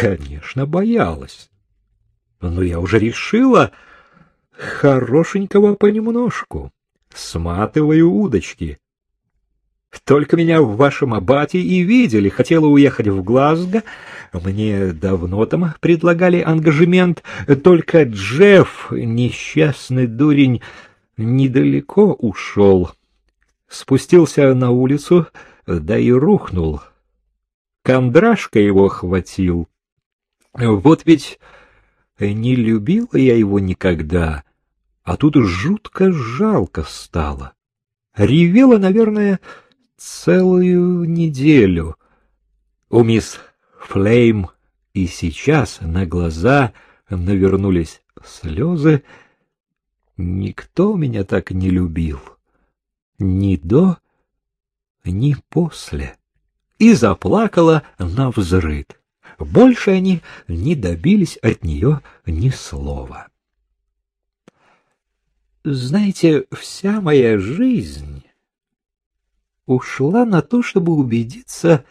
Конечно, боялась. Но я уже решила хорошенького понемножку. Сматываю удочки. Только меня в вашем абате и видели. Хотела уехать в Глазго. Мне давно там предлагали ангажемент. Только Джефф, несчастный дурень, недалеко ушел. Спустился на улицу, да и рухнул. Кондрашка его хватил. Вот ведь не любила я его никогда, а тут жутко жалко стало. Ревела, наверное, целую неделю. У мисс Флейм и сейчас на глаза навернулись слезы. Никто меня так не любил. Ни до, ни после. И заплакала на взрыд. Больше они не добились от нее ни слова. Знаете, вся моя жизнь ушла на то, чтобы убедиться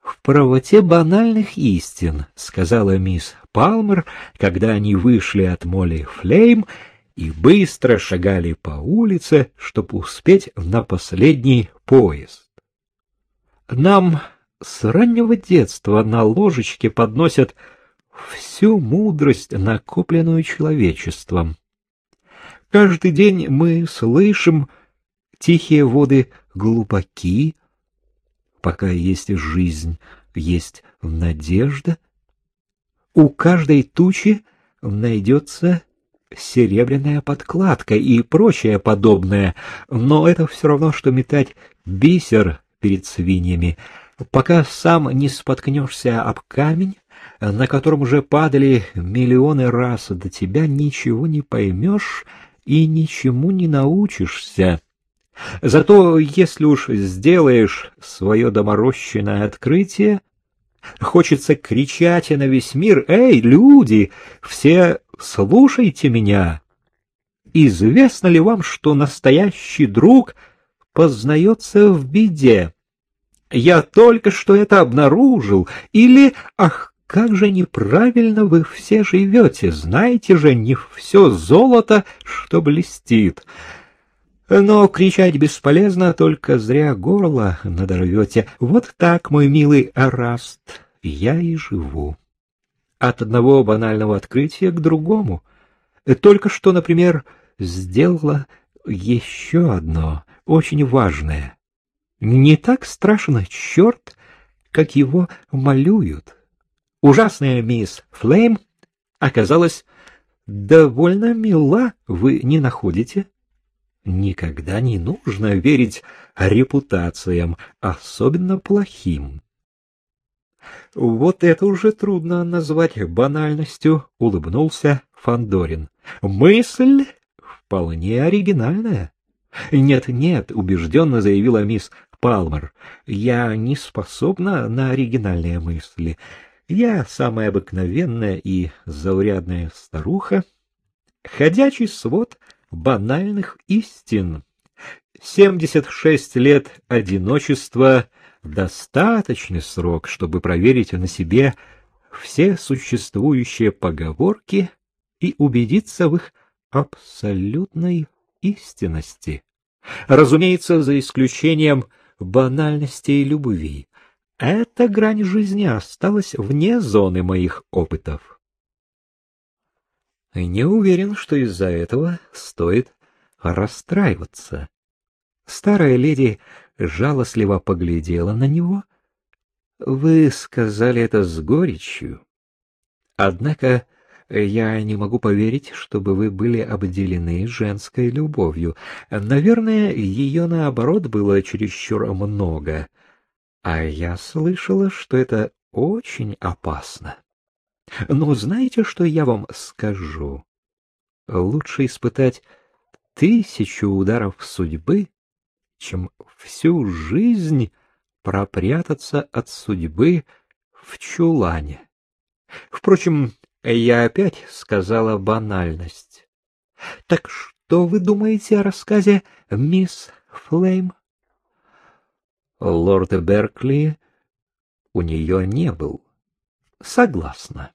в правоте банальных истин, сказала мисс Палмер, когда они вышли от Молли Флейм и быстро шагали по улице, чтобы успеть на последний поезд. Нам с раннего детства на ложечке подносят всю мудрость, накопленную человечеством. Каждый день мы слышим тихие воды глубоки, пока есть жизнь, есть надежда. У каждой тучи найдется серебряная подкладка и прочее подобное, но это все равно, что метать бисер перед свиньями. Пока сам не споткнешься об камень, на котором уже падали миллионы раз до тебя, ничего не поймешь и ничему не научишься. Зато если уж сделаешь свое доморощенное открытие, хочется кричать на весь мир «Эй, люди, все слушайте меня!» Известно ли вам, что настоящий друг познается в беде? Я только что это обнаружил. Или, ах, как же неправильно вы все живете, знаете же, не все золото, что блестит. Но кричать бесполезно, только зря горло надорвете. Вот так, мой милый Араст, я и живу. От одного банального открытия к другому. Только что, например, сделала еще одно, очень важное. Не так страшно черт, как его малюют. Ужасная мисс Флейм оказалась довольно мила, вы не находите? Никогда не нужно верить репутациям, особенно плохим. Вот это уже трудно назвать банальностью, улыбнулся Фандорин. Мысль вполне оригинальная. Нет, нет, убежденно заявила мисс Палмер. Я не способна на оригинальные мысли. Я самая обыкновенная и заурядная старуха, ходячий свод банальных истин. Семьдесят шесть лет одиночества — достаточный срок, чтобы проверить на себе все существующие поговорки и убедиться в их абсолютной истинности. Разумеется, за исключением банальностей любви. Эта грань жизни осталась вне зоны моих опытов. Не уверен, что из-за этого стоит расстраиваться. Старая леди жалостливо поглядела на него. Вы сказали это с горечью. Однако я не могу поверить, чтобы вы были обделены женской любовью. Наверное, ее наоборот было чересчур много. А я слышала, что это очень опасно. Но знаете, что я вам скажу? Лучше испытать тысячу ударов судьбы, чем всю жизнь пропрятаться от судьбы в чулане. Впрочем, я опять сказала банальность. Так что вы думаете о рассказе мисс Флейм? Лорд Беркли у нее не был. Согласна.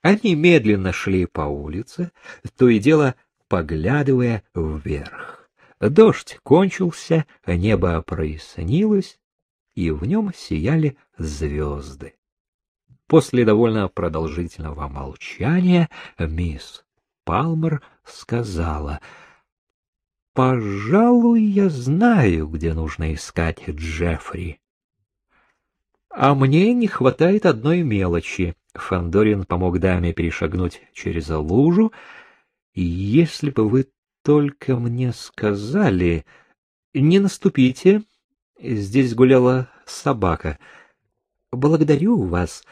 Они медленно шли по улице, то и дело поглядывая вверх. Дождь кончился, небо прояснилось, и в нем сияли звезды. После довольно продолжительного молчания мисс Палмер сказала, «Пожалуй, я знаю, где нужно искать Джеффри». «А мне не хватает одной мелочи», Фандорин помог даме перешагнуть через лужу. Если бы вы только мне сказали... Не наступите. Здесь гуляла собака. Благодарю вас.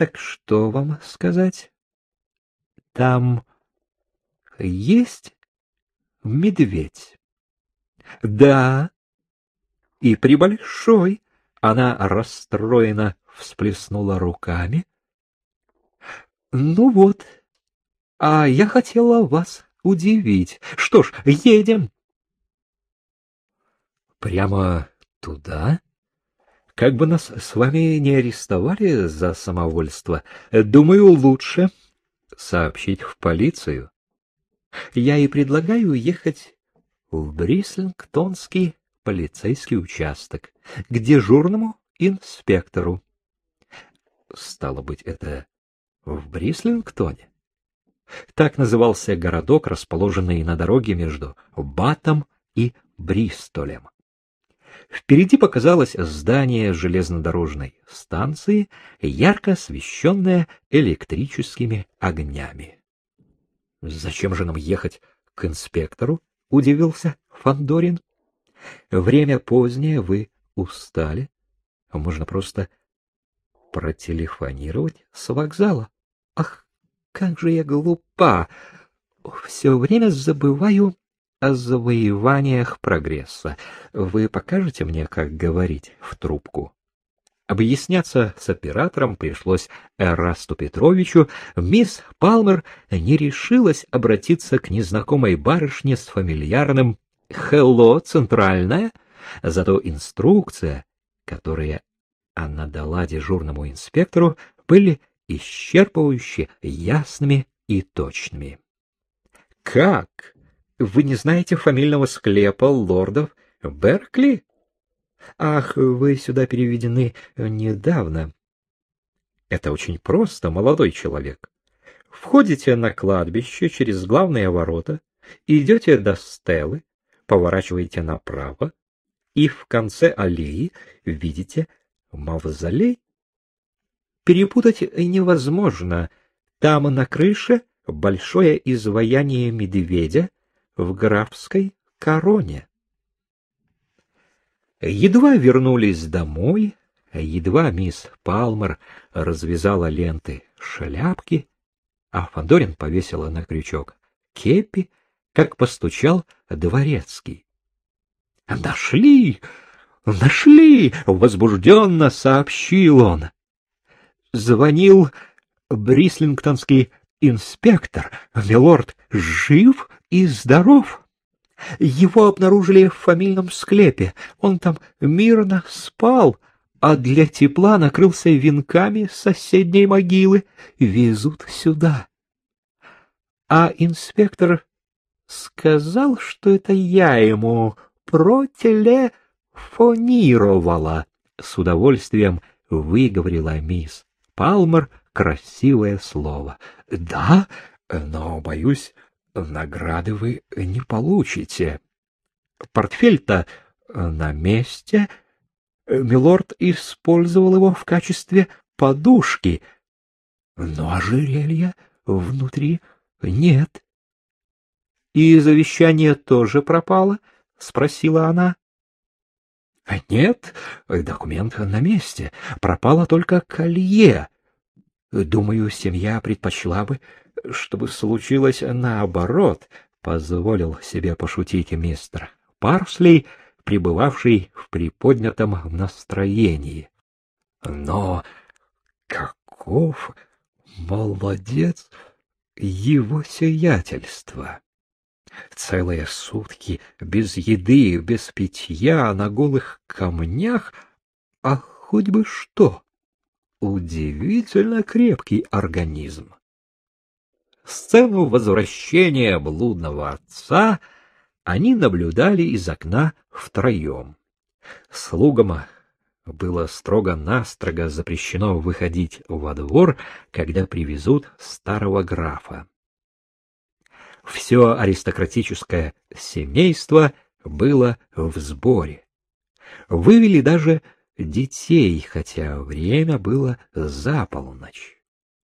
Так что вам сказать? Там есть медведь? Да. И прибольшой. Она расстроена всплеснула руками. Ну вот. А я хотела вас удивить. Что ж, едем. Прямо туда? Как бы нас с вами не арестовали за самовольство, думаю, лучше сообщить в полицию. Я и предлагаю ехать в Брислингтонский полицейский участок к дежурному инспектору. Стало быть, это в Брислингтоне. Так назывался городок, расположенный на дороге между Батом и Бристолем. Впереди показалось здание железнодорожной станции, ярко освещенное электрическими огнями. — Зачем же нам ехать к инспектору? — удивился Фандорин. Время позднее, вы устали. Можно просто протелефонировать с вокзала. Ах, как же я глупа! Все время забываю о завоеваниях прогресса. Вы покажете мне, как говорить в трубку? Объясняться с оператором пришлось Эрасту Петровичу. Мисс Палмер не решилась обратиться к незнакомой барышне с фамильярным «Хелло, центральная», зато инструкция, которая она дала дежурному инспектору, были исчерпывающе ясными и точными. — Как? Вы не знаете фамильного склепа лордов Беркли? Ах, вы сюда переведены недавно. Это очень просто, молодой человек. Входите на кладбище через главные ворота, идете до стелы, поворачиваете направо, и в конце аллеи видите Мавзолей? Перепутать невозможно. Там на крыше большое изваяние медведя в графской короне. Едва вернулись домой, едва мисс Палмер развязала ленты шляпки, а Фандорин повесила на крючок кепи, как постучал дворецкий. — Нашли! Нашли! Возбужденно сообщил он. Звонил Брислингтонский инспектор. Милорд жив и здоров. Его обнаружили в фамильном склепе. Он там мирно спал, а для тепла накрылся венками соседней могилы. Везут сюда. А инспектор сказал, что это я ему протеле фонировала, с удовольствием выговорила мисс Палмер красивое слово. Да, но, боюсь, награды вы не получите. Портфель-то на месте. Милорд использовал его в качестве подушки, но ожерелья внутри нет. — И завещание тоже пропало? — спросила она. — Нет, документ на месте. Пропало только колье. Думаю, семья предпочла бы, чтобы случилось наоборот, — позволил себе пошутить мистер Парсли, пребывавший в приподнятом настроении. Но каков молодец его сиятельство! Целые сутки без еды, без питья, на голых камнях, а хоть бы что. Удивительно крепкий организм. Сцену возвращения блудного отца они наблюдали из окна втроем. Слугам было строго-настрого запрещено выходить во двор, когда привезут старого графа. Все аристократическое семейство было в сборе. Вывели даже детей, хотя время было за полночь.